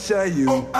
I tell you? Oh,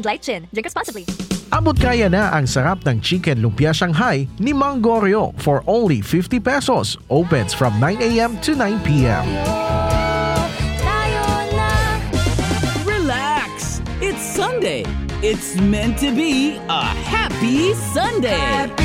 and light chin. Drink responsibly. Abot kaya na ang sarap ng Chicken Lumpia Shanghai ni Mang Goryeo for only 50 pesos. Opens from 9am to 9pm. Relax! It's Sunday. It's meant to be a happy Sunday. Happy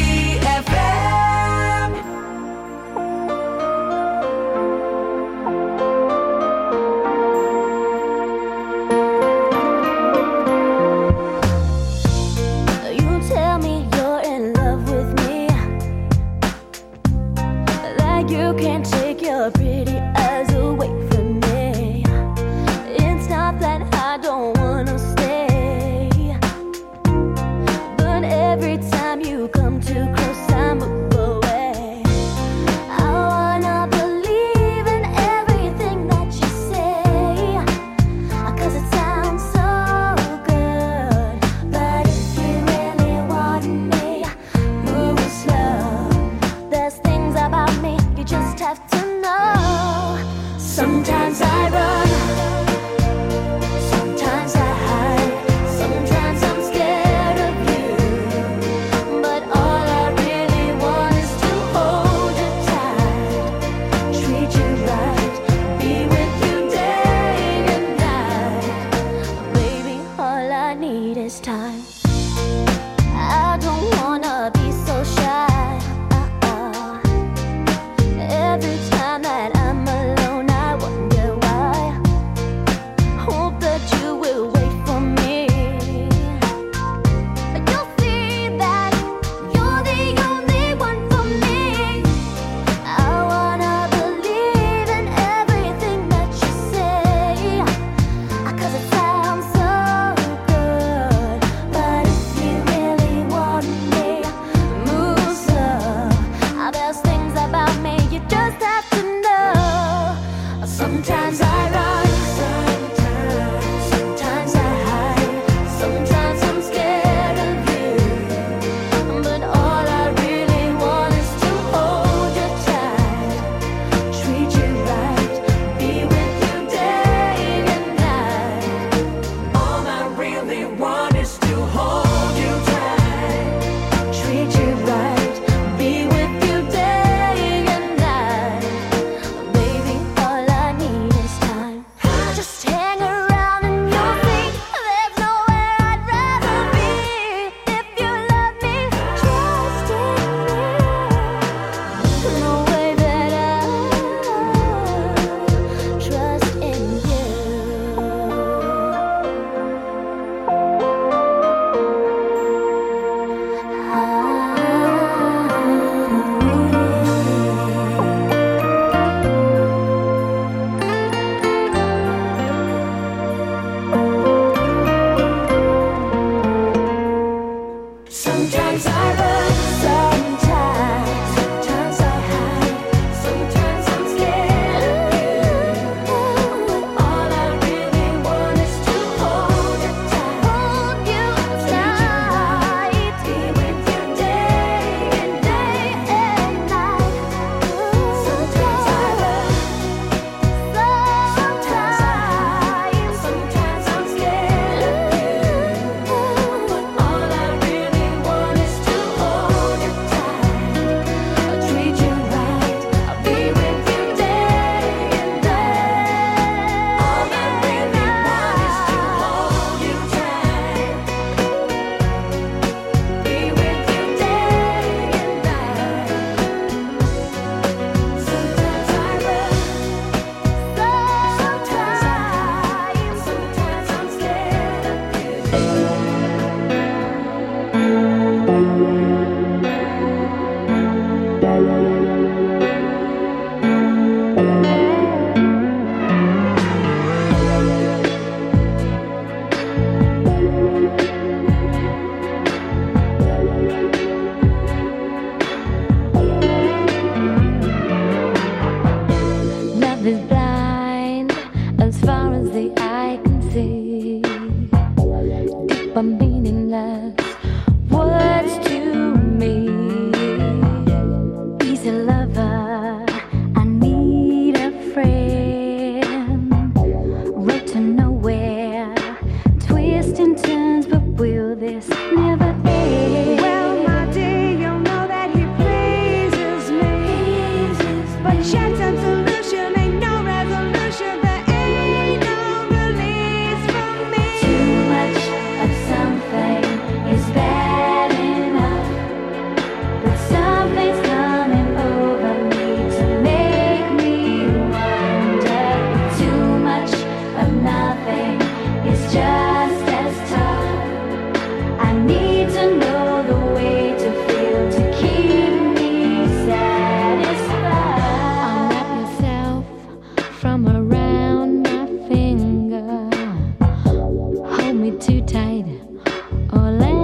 me too tight. Or left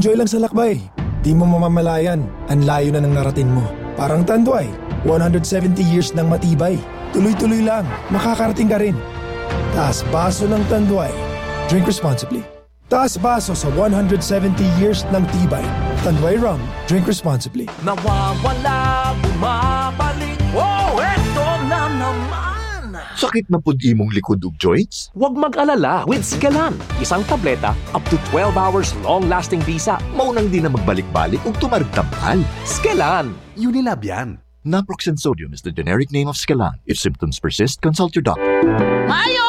Enjoy lang sa lakbay. Di mo mamamalayan, ang layo na ng narating mo. Parang Tanduay, 170 years ng matibay. Tuloy-tuloy lang, makakarating ka rin. Taas baso ng Tanduay. Drink responsibly. Taas baso sa 170 years ng tibay. Tanduay Rum. Drink responsibly. Nawawala, bumabalik Sakit na pud imong likod ug joints? Huwag mag-alala with Scalan Isang tableta, up to 12 hours long-lasting visa Maunang di na magbalik-balik ug tumaragtambal. Scalan Unilab yan. Naproxen sodium is the generic name of Scalan. If symptoms persist, consult your doctor. Mayo!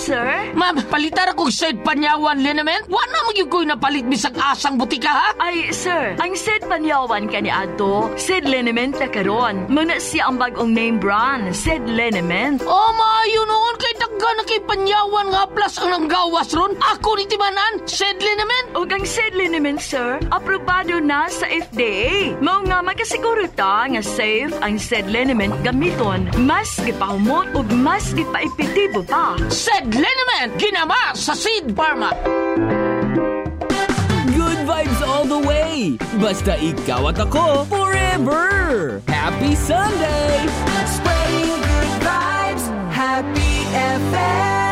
Sir? Ma'am, palitar ako said panyawan liniment. Wala mo yung napalit bisag asang butika ha? Ay, sir, ang Sid Panyawan ka ni Ato, Sid Liniment na karon. Muna siya ang bagong name brand, Sid Liniment. Oh, maayo noon kay dagga na kay panyawan nga plus ang nanggawas ron. Ako ni Timanan, said liniment. O ang Sid Liniment, sir, aprobado na sa FDA. Mao nga makasiguro ta nga safe ang Sid Liniment gamiton. Mas gipahumot ug mas gipaepektibo pa. Said liniment, ginama sa Seed Pharma. Good vibes all the way! Basta ikaw at ako forever! Happy Sunday! Spreading good vibes, Happy FM.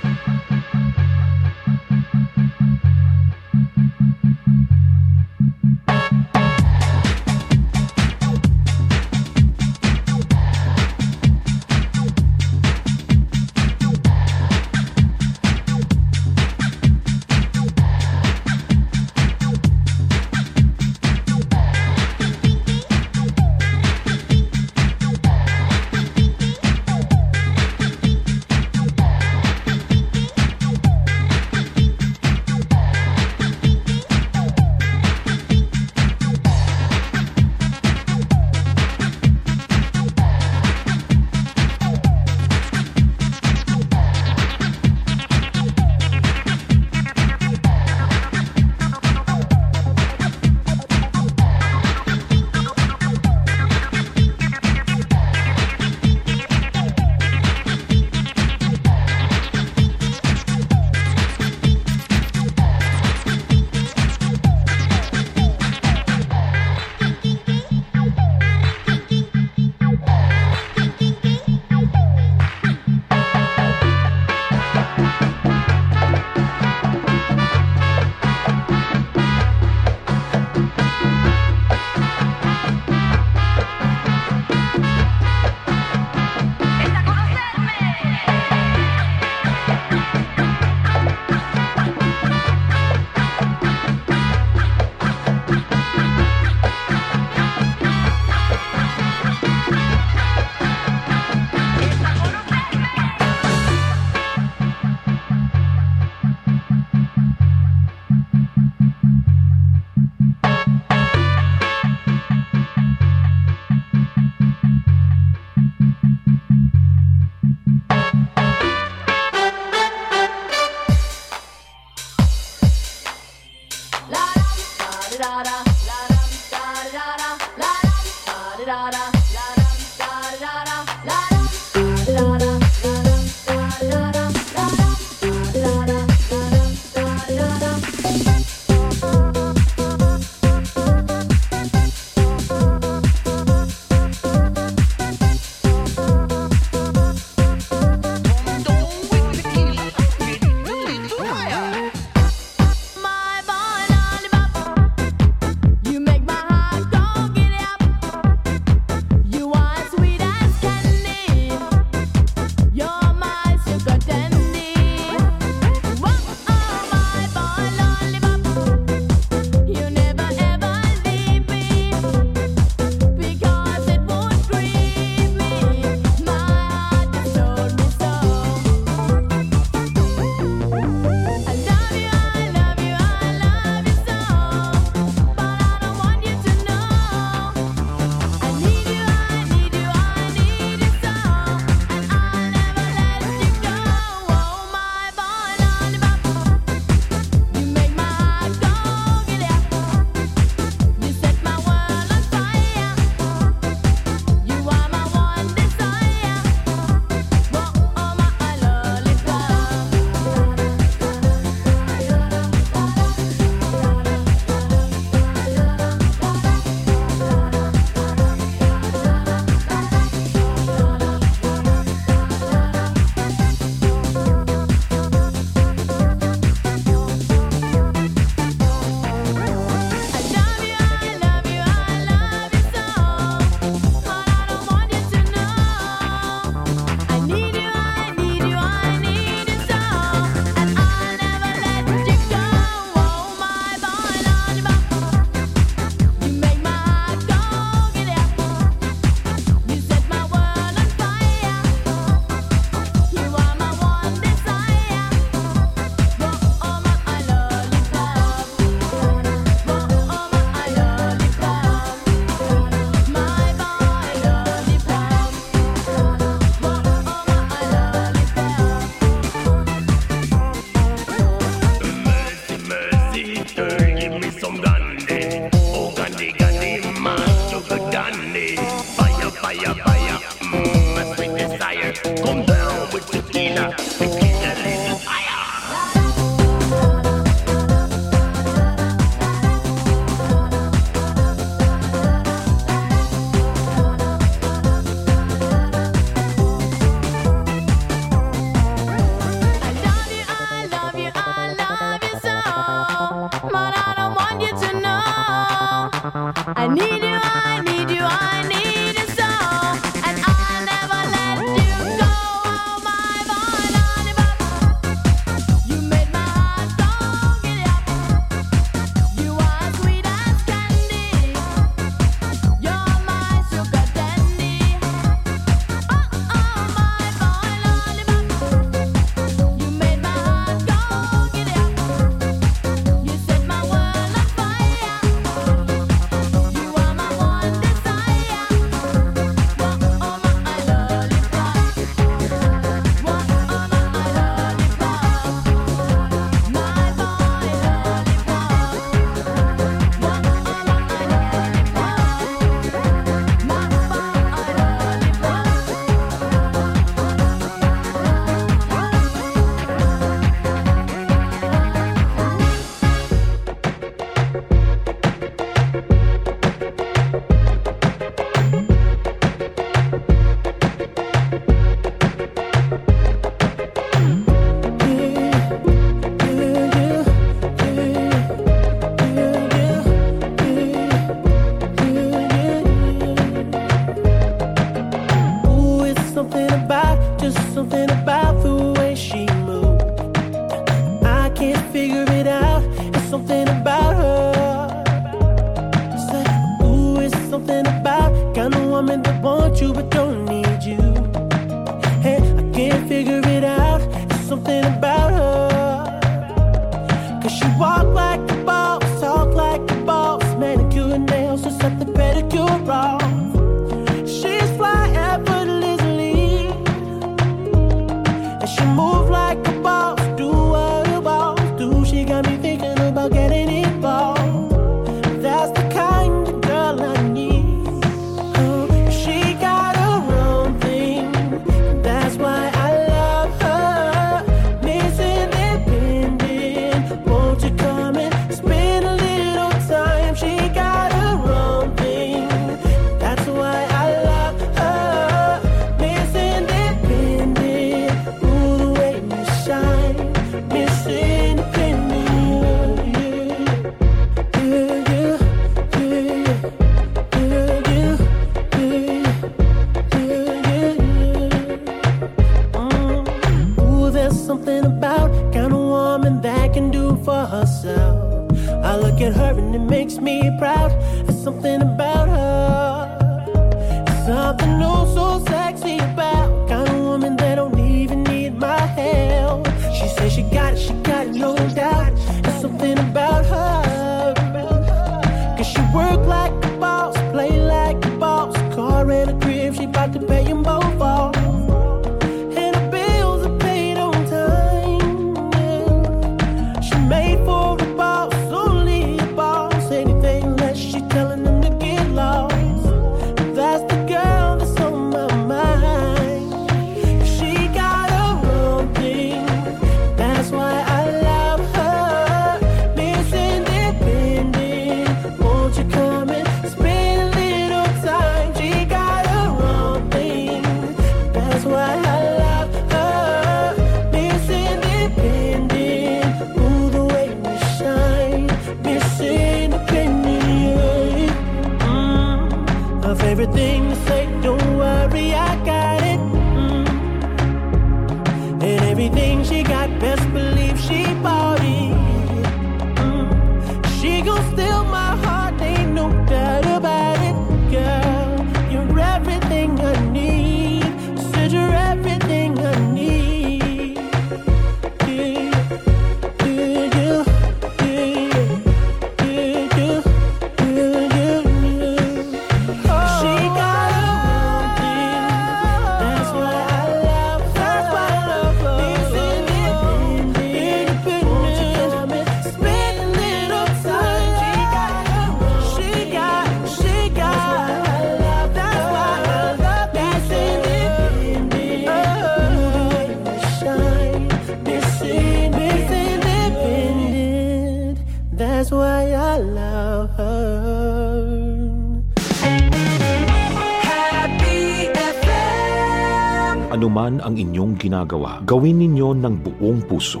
Ginagawa, gawin ninyo ng buong puso,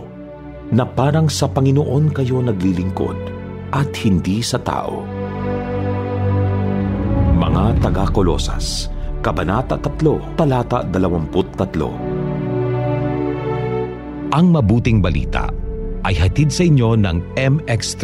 na parang sa Panginoon kayo naglilingkod at hindi sa tao. mga taga-Kolosas, Kabanata 3, Talata 23. Ang mabuting balita ay hatid sa inyo ng MX3.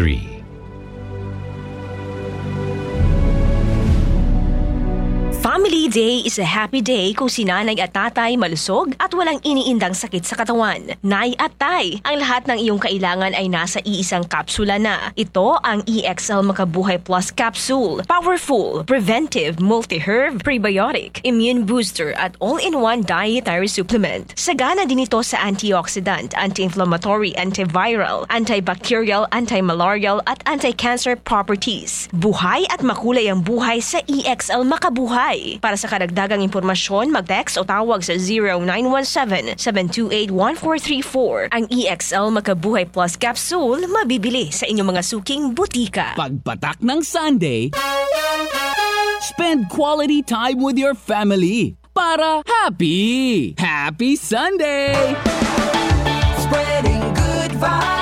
Family Day is a happy day kung si nanay at tatay malusog at walang iniindang sakit sa katawan. Nay at tay, ang lahat ng iyong kailangan ay nasa iisang kapsula na. Ito ang EXL Makabuhay Plus Capsule. Powerful, preventive, multi-herb, prebiotic, immune booster at all-in-one dietary supplement. Sagana din ito sa antioxidant, anti-inflammatory, antiviral, antibacterial, anti-malarial at anti-cancer properties. Buhay at makulay ang buhay sa EXL Makabuhay. Para sa karagdagang impormasyon, mag-text o tawag sa 0917-728-1434. Ang EXL Makabuhay Plus Capsule mabibili sa inyong mga suking butika. Pagpatak ng Sunday, spend quality time with your family para happy! Happy Sunday! Spreading good vibes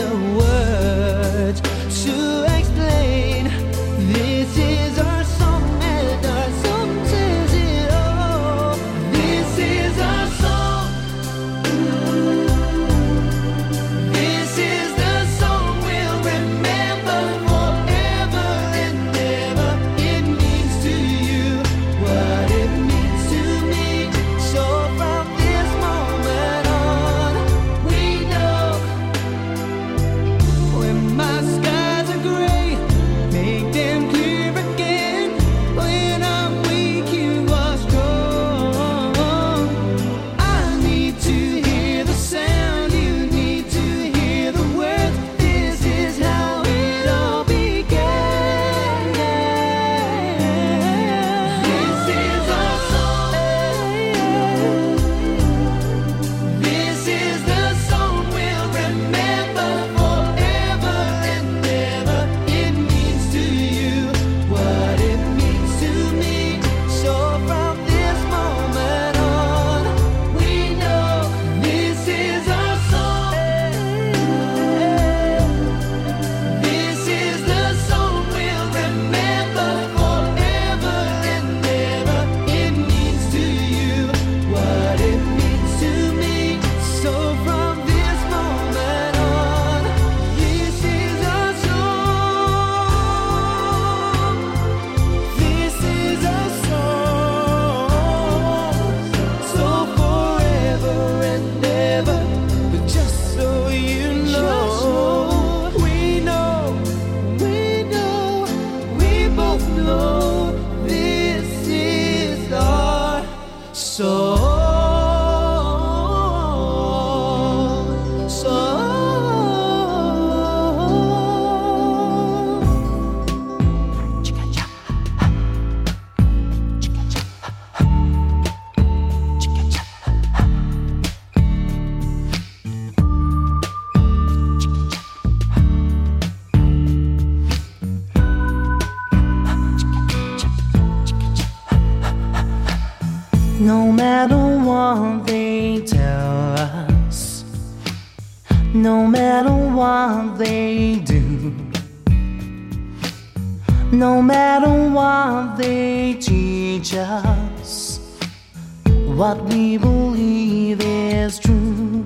The words to explain. This is No matter what they tell us, no matter what they do, no matter what they teach us, what we believe is true.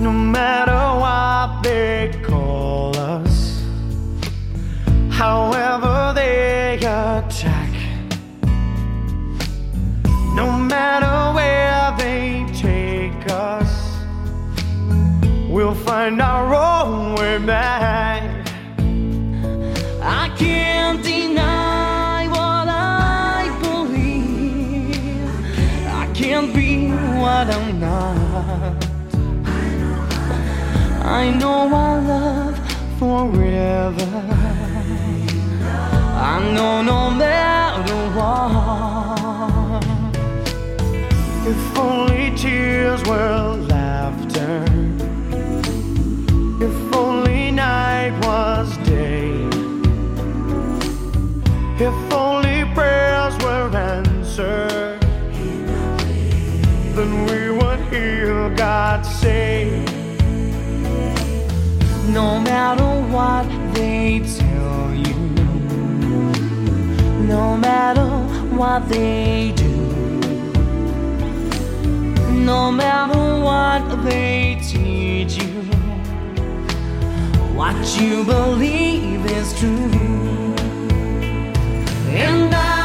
No matter what they call us, however they attack. Matter where they take us, we'll find our own way back. I can't deny what I believe. I can't be what I'm not. I know our love forever. I know no matter what. If only tears were laughter. If only night was day. If only prayers were answered. Then we would hear God say. No matter what they tell you, no matter what they do, no matter what they teach you, what you believe is true. And I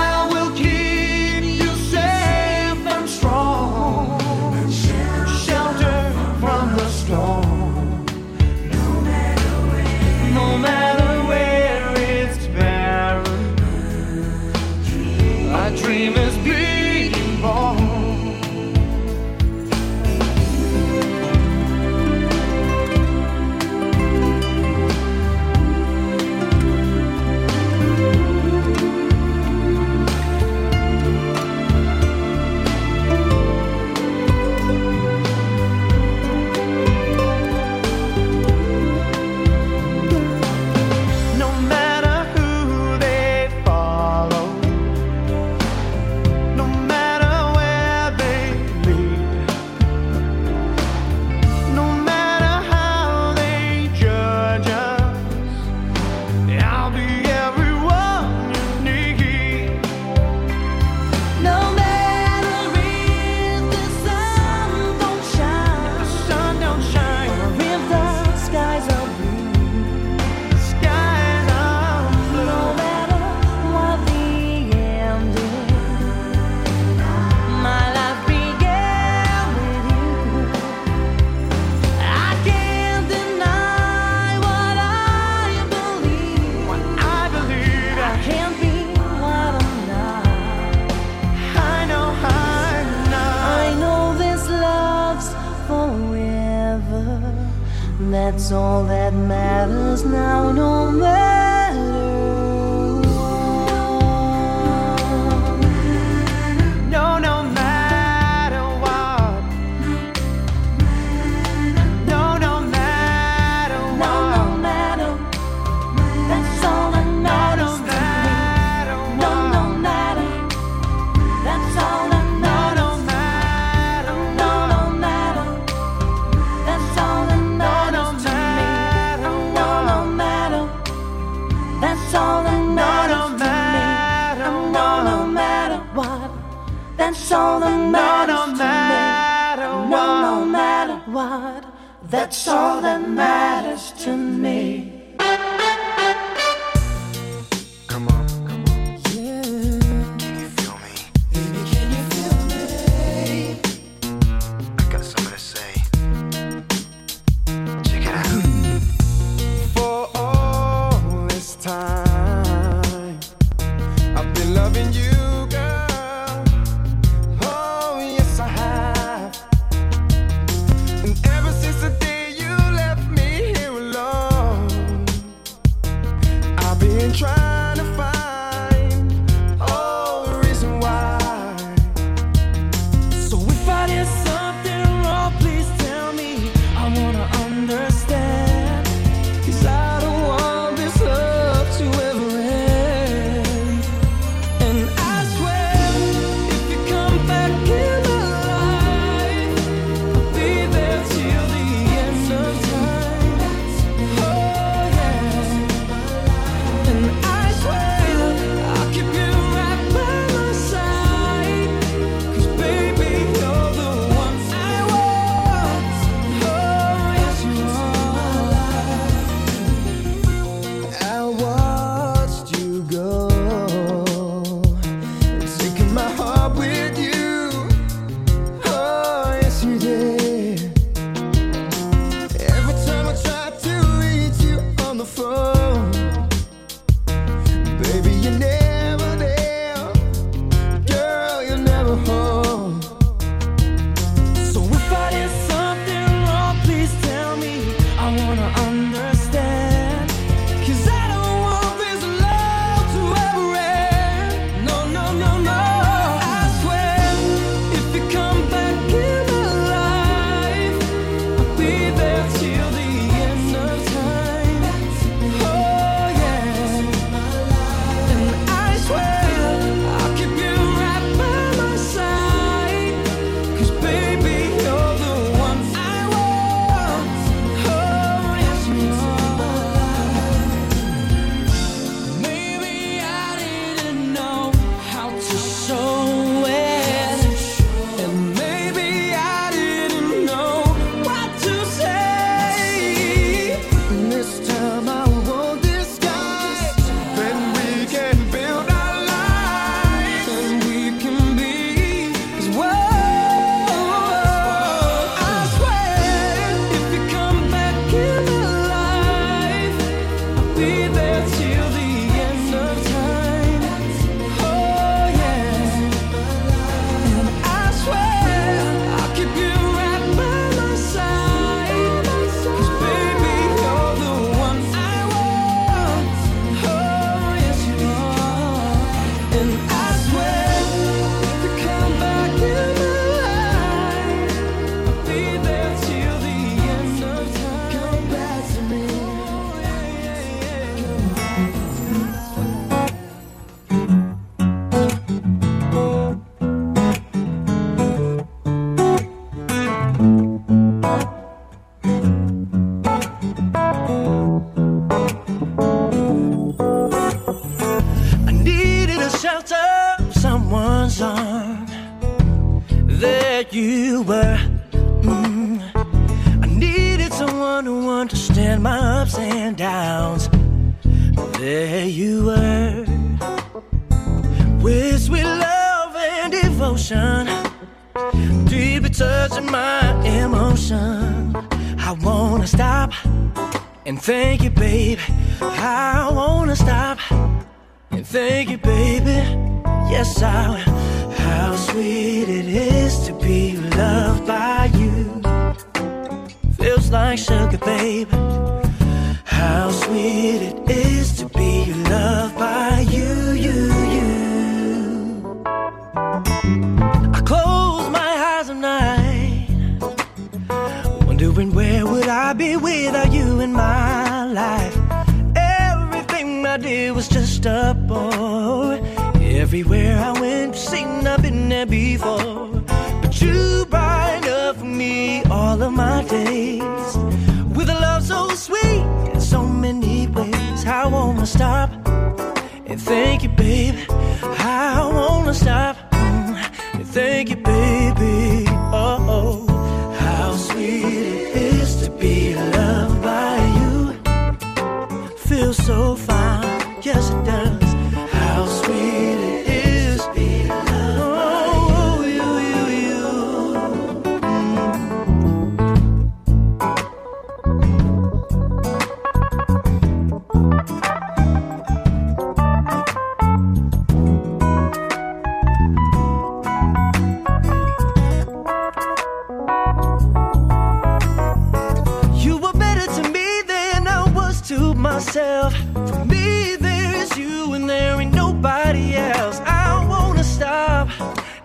myself. For me, there's you and there ain't nobody else. I wanna stop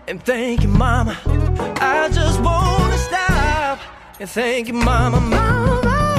and thank you, mama. I just wanna stop and thank you, mama. mama.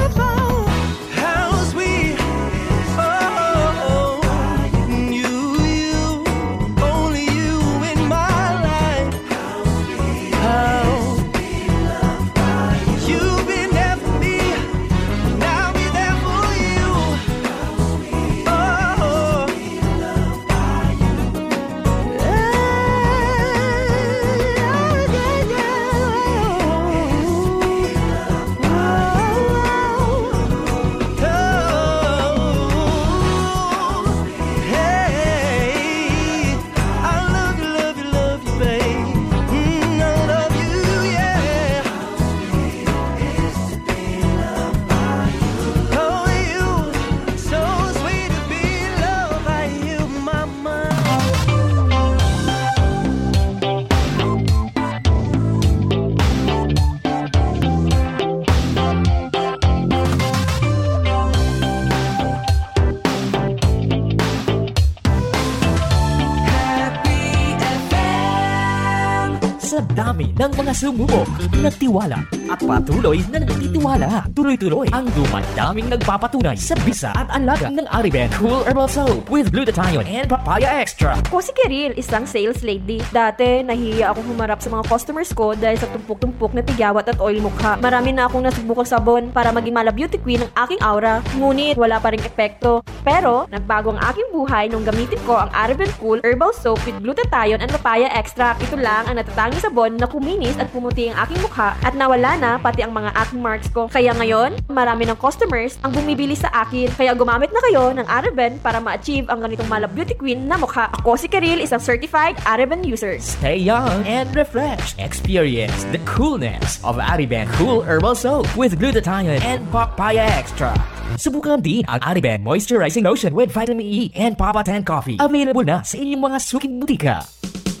Ng mga sumubok, nagtiwala at patuloy na nagtitiwala. Tuloy-tuloy ang dumadaming nagpapatunay sa bisa at alaga ng Ariben Cool Herbal Soap with glutathione and papaya extra. Ako si Kiril, isang sales lady. Dati, nahihiya akong humarap sa mga customers ko dahil sa tumpok-tumpok na tigyawat at oil mukha. Marami na akong nasubukang sabon para maging mala beauty queen ang aking aura. Ngunit, wala pa ring epekto. Pero, nagbago ang aking buhay nung gamitin ko ang Araben Cool Herbal Soap with glutathione and papaya extract. Ito lang ang natatanging sabon na kuminis at pumuti ang aking mukha at nawala na pati ang mga acne marks ko. Kaya ngayon, marami ng customers ang bumibili sa akin. Kaya gumamit na kayo ng Araben para ma-achieve ang ganitong mala beauty queen na mukha. Ako si Karil, isang certified Araben user. Stay young and refreshed. Experience the coolness of Ariben Cool Herbal Soap with glutathione and papaya extra. Subukan din ang Ariben Moisturizing Lotion with Vitamin E and Papa 10 Coffee. Available na sa inyong mga suking butika.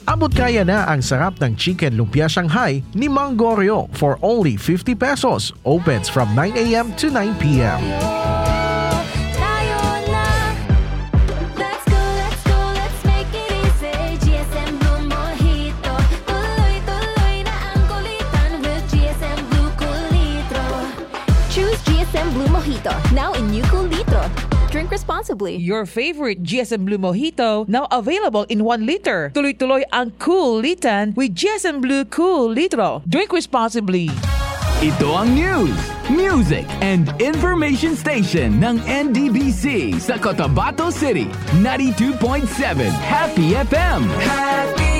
Abot kaya na ang sarap ng chicken lumpia Shanghai ni Mang Goryeo for only 50 pesos. Opens from 9 a.m. to 9 p.m. Choose GSM Blue Mojito now in new cool Drink responsibly. Your favorite GSM Blue Mojito, now available in 1 liter. Tuloy-tuloy ang Cool Litan with GSM Blue Cool Litro. Drink responsibly. Ito ang news, music, and information station ng NDBC sa Cotabato City. 92.7 Happy FM. Happy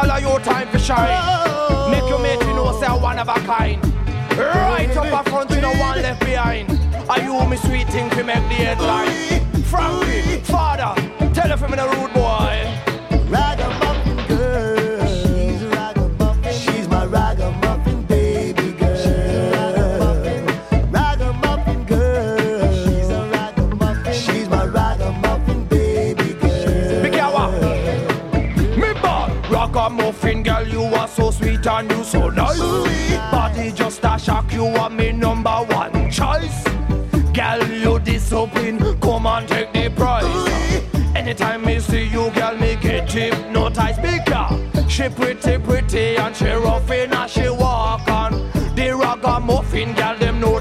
All of your time for shine. Make your mate, you know, say one of a kind. Right up a front, you know, one left behind. Are you me sweet thing to make the headline? Frankie, father, tell her from the rude boy. a muffin, girl. You are so sweet and you so nice. Body just a shock. You are my number one choice. Girl, you discipline. Come and take the prize. Anytime me see you, girl, me get hypnotized. Bigger. She pretty, pretty, and she rough as she walk on. The ragamuffin, girl, them know.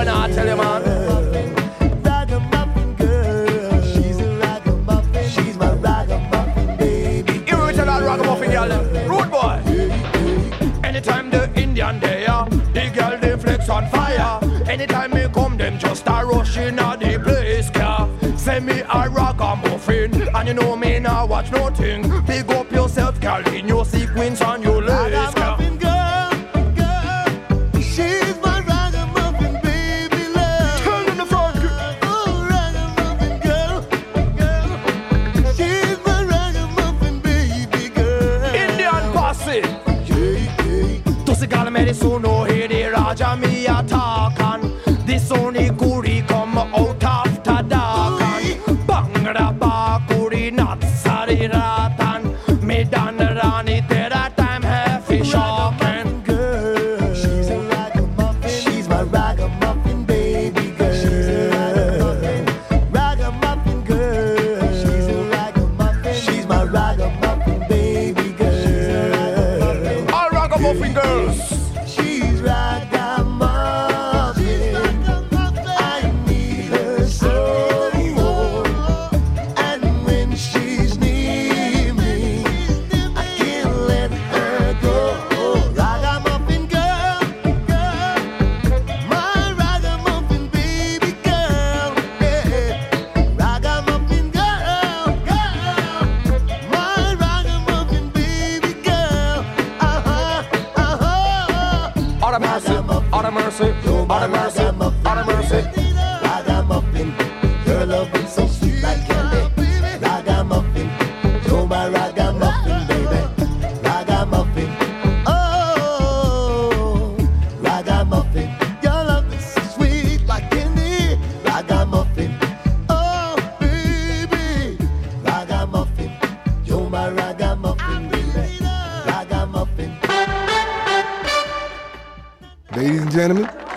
when I tell you, man. Ragamuffin girl, rude boy. Anytime the Indian they are, the girl they flex on fire. Anytime me come, them just a rush in a the place yeah. Send me a ragamuffin, and you know me now watch nothing. Big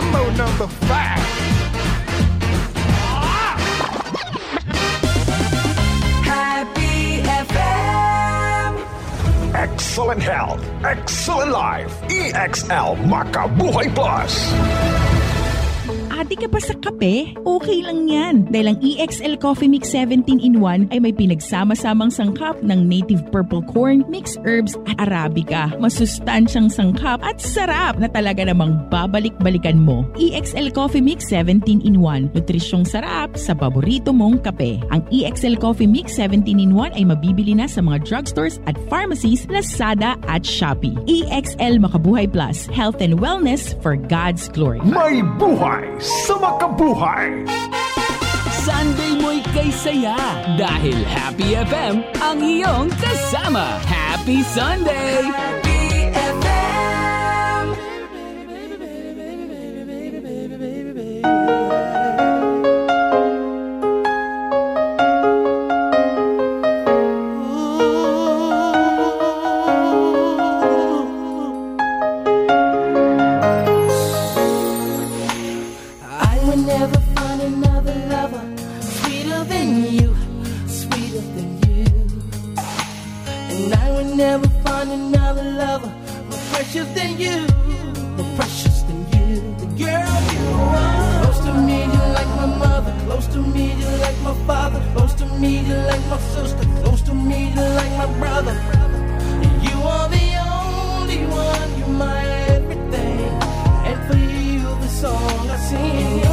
Mambo number five. Happy FM. Excellent health, excellent life. EXL Makabuhay Plus. Adi ka pa sa kape? Okay lang yan. Dahil ang EXL Coffee Mix 17 in 1 ay may pinagsama-samang sangkap ng native purple corn, mixed herbs at arabica. Masustansyang sangkap at sarap na talaga namang babalik-balikan mo. EXL Coffee Mix 17 in 1. Nutrisyong sarap sa paborito mong kape. Ang EXL Coffee Mix 17 in 1 ay mabibili na sa mga drugstores at pharmacies, Lazada at Shopee. EXL Makabuhay Plus. Health and wellness for God's glory. May buhay sa makabuhay. Sunday mo'y kay saya dahil Happy FM ang iyong kasama. Happy Sunday! I me, you like my sister. Close to me, you're like my brother. You are the only one. You're my everything. And for you, the song I sing.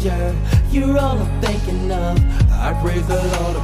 Stranger. You're all I'm thinking of. I praise the Lord